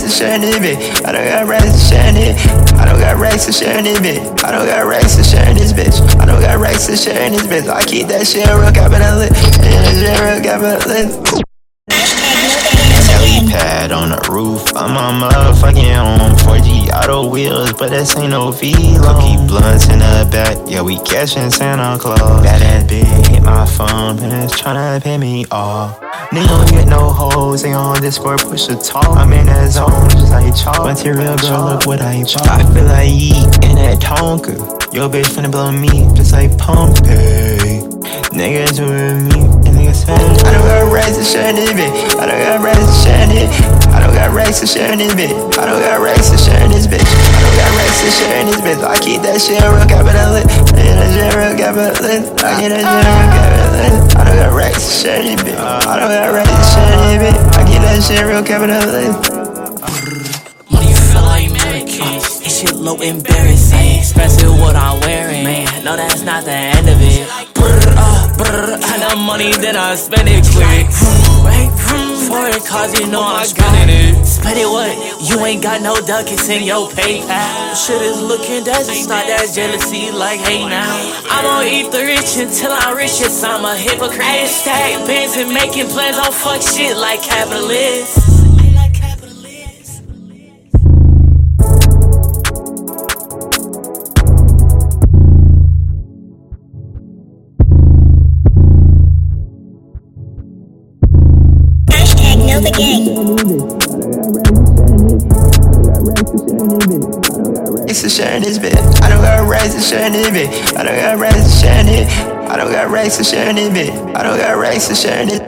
racks to share this bitch. I don't got racks to share this. I don't got racks to share this bitch. I don't got racks to share in this bitch. I don't got racks to share in this bitch. I keep that shit real capitalist. Yeah, that shit real capitalist. On the roof. I'm on motherfucking on 4G auto wheels, but this ain't no V. Cookie blunts in the back, yeah, we catching Santa Claus. Bad ass bitch hit my phone, and it's tryna pay me off. Nigga don't get no hoes, they on Discord push a talk. I'm in that zone, just like chalk. Material girl, look what I bought. I feel like eat in that Tonka. Yo, bitch finna blow me, just like Pompey. Niggas with me, and niggas fat. I don't got to share this bitch. I don't got racks racks to share this bitch. I don't got racks to share this bitch. I don't got racks to share this bitch. I keep that shit real capitalist. I get that shit real capitalist. I get that shit real capitalist. I don't got racks to share this bitch. I don't got racks to share this bitch. I get that shit real capitalist. Money feel like American. This shit low embarrassing. Expensive what I'm wearing. Man, no, that's not the end of it. Brr, uh, brr, I got money, then I spend it quick. Right, foreign cars, you know I'm spending it. Spend it what? You ain't got no ducats in your PayPal. Shit is looking desert, not that jealousy. Like, hey now, I'm gonna eat the rich until I'm rich. Yes, I'm a hypocrite. I stack bins and making plans on fuck shit like capitalists. Know the gang. Racks to share this bit. I don't got racks to share this bit. I don't got racks to share this. I don't got racks to share this bit. I don't got racks to share this.